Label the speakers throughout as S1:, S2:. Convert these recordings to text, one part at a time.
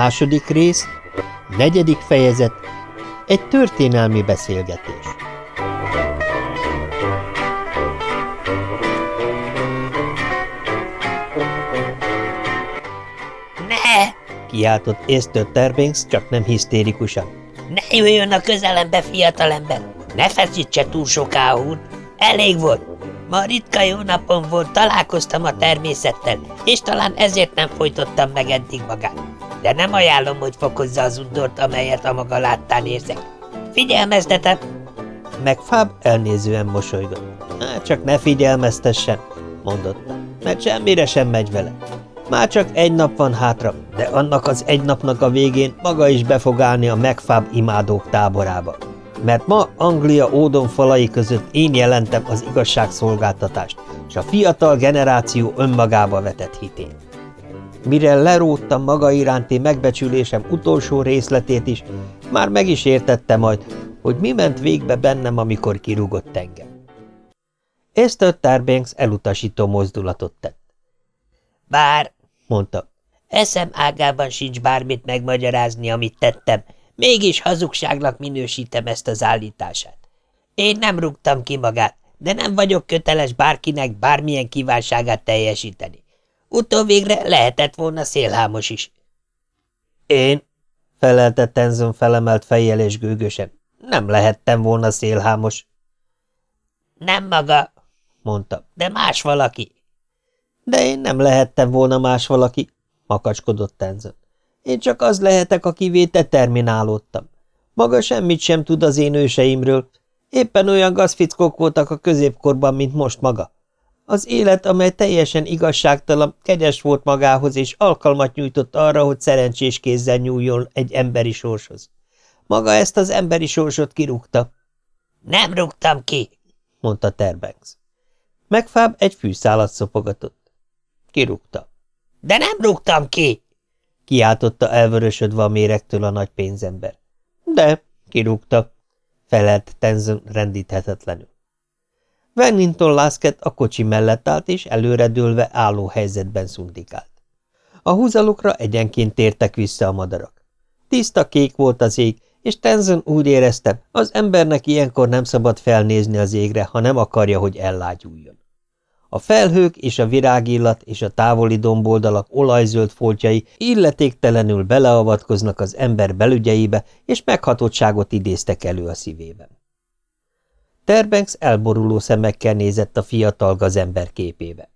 S1: Második rész, negyedik fejezet, egy történelmi beszélgetés.
S2: Ne!
S1: kiáltott Esther Terbanks, csak nem hisztérikusan.
S2: Ne jöjjön a közelembe, fiatalember! Ne feszítse túl soká a húr! Elég volt! Ma ritka jó napon volt, találkoztam a természettel, és talán ezért nem folytottam meg eddig magát. De nem ajánlom, hogy fokozza az undort, amelyet a maga láttán érzek. Figyelmeztetem!
S1: Meg Fab elnézően mosolygott. Csak ne figyelmeztessen, mondotta, mert semmire sem megy vele. Már csak egy nap van hátra, de annak az egy napnak a végén maga is be fog állni a megfáb imádók táborába. Mert ma Anglia ódon falai között én jelentem az igazságszolgáltatást, és a fiatal generáció önmagába vetett hitén. Mire leróttam maga iránti megbecsülésem utolsó részletét is, már meg is értette majd, hogy mi ment végbe bennem, amikor kirúgott engem. Esther Tarbanks elutasító mozdulatot tett.
S2: Bár,
S1: mondta,
S2: eszem ágában sincs bármit megmagyarázni, amit tettem, mégis hazugságnak minősítem ezt az állítását. Én nem rúgtam ki magát, de nem vagyok köteles bárkinek bármilyen kívánságát teljesíteni. Utóvégre lehetett volna szélhámos is.
S1: Én, felelte Tenzon felemelt fejjel és gőgösen, nem lehettem volna szélhámos.
S2: Nem maga,
S1: mondta,
S2: de más valaki.
S1: De én nem lehettem volna más valaki, makacskodott Tenzon. Én csak az lehetek, akivé terminálódtam. Maga semmit sem tud az én őseimről. Éppen olyan gazfickók voltak a középkorban, mint most maga. Az élet, amely teljesen igazságtalan, kegyes volt magához, és alkalmat nyújtott arra, hogy szerencsés kézzel nyúljon egy emberi sorshoz. Maga ezt az emberi sorsot kirúgta.
S2: Nem rúgtam ki,
S1: mondta Terbanks. Megfáb egy fűszálat szopogatott. Kirúgta.
S2: De nem rúgtam ki!
S1: kiáltotta elvörösödve a méregtől a nagy pénzember. De, kirúgta, felelt Tenzon rendíthetetlenül. Wellington Lasket a kocsi mellett állt, és előredőlve álló helyzetben szundikált. A húzalukra egyenként tértek vissza a madarak. Tiszta kék volt az ég, és Tenzon úgy érezte, az embernek ilyenkor nem szabad felnézni az égre, ha nem akarja, hogy ellágyuljon. A felhők és a virágillat és a távoli domboldalak olajzöld foltjai illetéktelenül beleavatkoznak az ember belügyeibe, és meghatottságot idéztek elő a szívében. Terbanks elboruló szemekkel nézett a fiatal gazember képébe.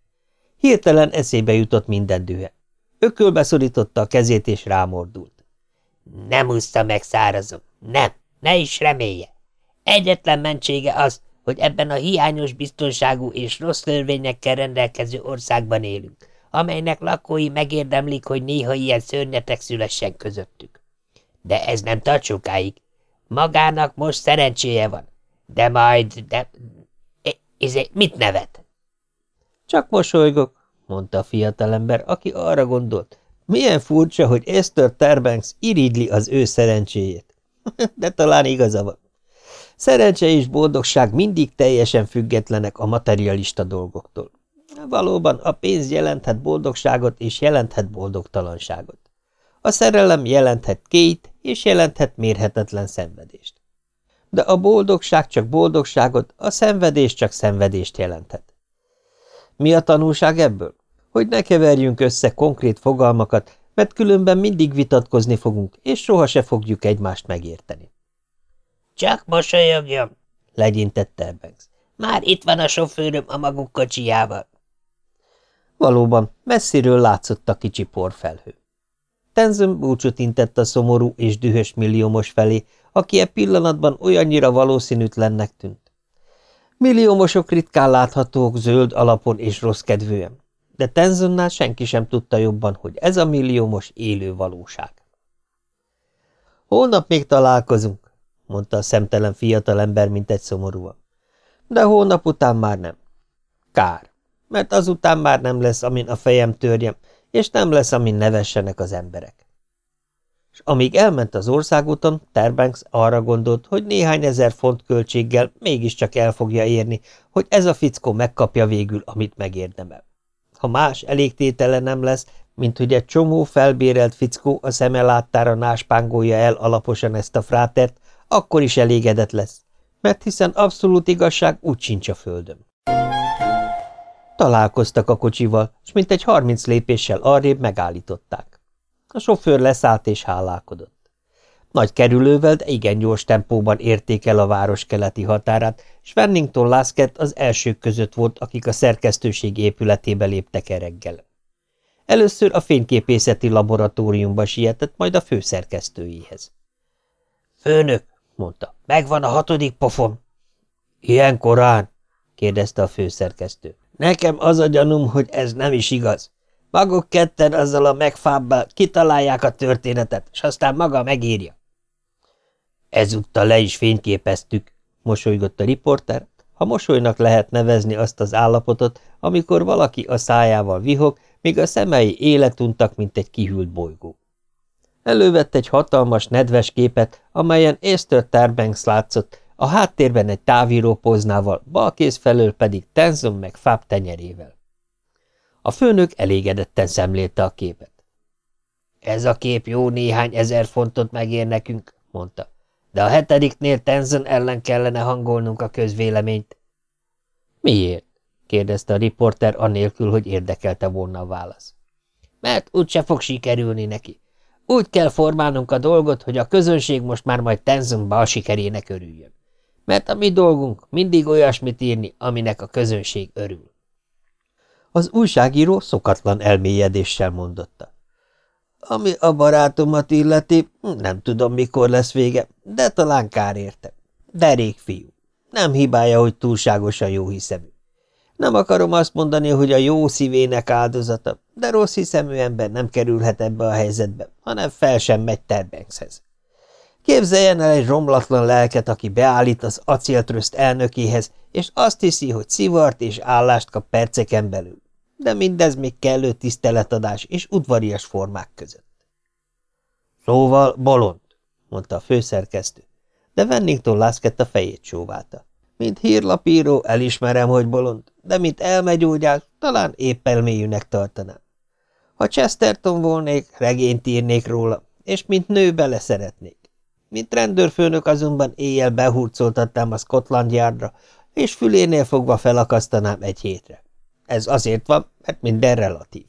S1: Hirtelen eszébe jutott minden dühe. Ökölbe szorította a kezét és rámordult.
S2: Nem úszta meg szárazom. Nem, ne is remélje. Egyetlen mentsége az, hogy ebben a hiányos biztonságú és rossz törvényekkel rendelkező országban élünk, amelynek lakói megérdemlik, hogy néha ilyen szörnyetek szülessen közöttük. De ez nem tart sokáig. Magának most szerencséje van. De majd, de... Izé, mit nevet?
S1: Csak mosolygok, mondta a fiatalember, aki arra gondolt. Milyen furcsa, hogy Esther Terbanks irigyli az ő szerencséjét. De talán igaza van. Szerencse és boldogság mindig teljesen függetlenek a materialista dolgoktól. Valóban a pénz jelenthet boldogságot és jelenthet boldogtalanságot. A szerelem jelenthet két és jelenthet mérhetetlen szenvedést. De a boldogság csak boldogságot, a szenvedés csak szenvedést jelenthet. Mi a tanulság ebből? Hogy ne keverjünk össze konkrét fogalmakat, mert különben mindig vitatkozni fogunk, és soha se fogjuk egymást megérteni.
S2: Csak mosolyogjon,
S1: legyintett Terbanks.
S2: Már itt van a sofőröm a maguk kocsijával.
S1: Valóban, messziről látszott a kicsi porfelhő. Tenzön búcsút intett a szomorú és dühös milliómos felé, aki e pillanatban olyannyira valószínűtlennek tűnt. Milliómosok ritkán láthatók zöld alapon és rossz kedvűen, de Tenzonnál senki sem tudta jobban, hogy ez a milliómos élő valóság. Holnap még találkozunk, mondta a szemtelen fiatalember, mint egy szomorúan. De hónap után már nem. Kár, mert azután már nem lesz, amin a fejem törjem, és nem lesz, amin nevessenek az emberek. És amíg elment az országúton, Terbanks arra gondolt, hogy néhány ezer font költséggel mégiscsak el fogja érni, hogy ez a fickó megkapja végül, amit megérdemel. ha más elégtétele nem lesz, mint hogy egy csomó felbérelt fickó a szeme láttára náspángolja el alaposan ezt a frátert, akkor is elégedett lesz, mert hiszen abszolút igazság úgy sincs a földön. Találkoztak a kocsival, és mintegy harminc lépéssel arrébb megállították. A sofőr leszállt és hálálkodott. Nagy kerülővel, de igen gyors tempóban érték el a város keleti határát, és Wennington Lászket az elsők között volt, akik a szerkesztőség épületébe léptek e reggel. Először a fényképészeti laboratóriumba sietett, majd a főszerkesztőihez. – Főnök, mondta, megvan a hatodik pofon. – Ilyen korán? Kérdezte a főszerkesztő. Nekem az a gyanúm, hogy ez nem is igaz. Maguk ketten azzal a megfábbal kitalálják a történetet, és aztán maga megírja. Ezúttal le is fényképeztük, mosolygott a riporter, ha mosolynak lehet nevezni azt az állapotot, amikor valaki a szájával vihog, míg a szemei életuntak, mint egy kihűlt bolygó. Elővett egy hatalmas, nedves képet, amelyen Esther Tarbanks látszott, a háttérben egy távíró poznával, balkész felől pedig Tenzon meg Fab tenyerével. A főnök elégedetten szemlélte a képet. Ez a kép jó néhány ezer fontot megér nekünk, mondta, de a hetediknél Tenzon ellen kellene hangolnunk a közvéleményt. Miért? kérdezte a riporter anélkül, hogy érdekelte volna a válasz. Mert úgyse fog sikerülni neki. Úgy kell formálnunk a dolgot, hogy a közönség most már majd Tenzon bal sikerének örüljön. Mert a mi dolgunk mindig olyasmit írni, aminek a közönség örül. Az újságíró szokatlan elmélyedéssel mondotta. Ami a barátomat illeti, nem tudom, mikor lesz vége, de talán kár érte. Derék fiú. Nem hibája, hogy túlságosan jó hiszemű. Nem akarom azt mondani, hogy a jó szívének áldozata, de rossz hiszemű ember nem kerülhet ebbe a helyzetbe, hanem fel sem megy Terbankshez. Képzeljen el egy romlatlan lelket, aki beállít az acéltröszt elnökéhez, és azt hiszi, hogy szivart és állást kap perceken belül. De mindez még kellő tiszteletadás és udvarias formák között. Szóval bolond, mondta a főszerkesztő, de Vennington Lászkett a fejét csóválta. Mint hírlapíró elismerem, hogy bolond, de mint elmegyógyás, talán épp elmélyűnek tartanám. Ha Chesterton volnék, regényt írnék róla, és mint nő bele szeretnék. Mint rendőrfőnök azonban éjjel behurcoltattam a Scotland Yardra, és fülénél fogva felakasztanám egy hétre. Ez azért van, mert minden relatív.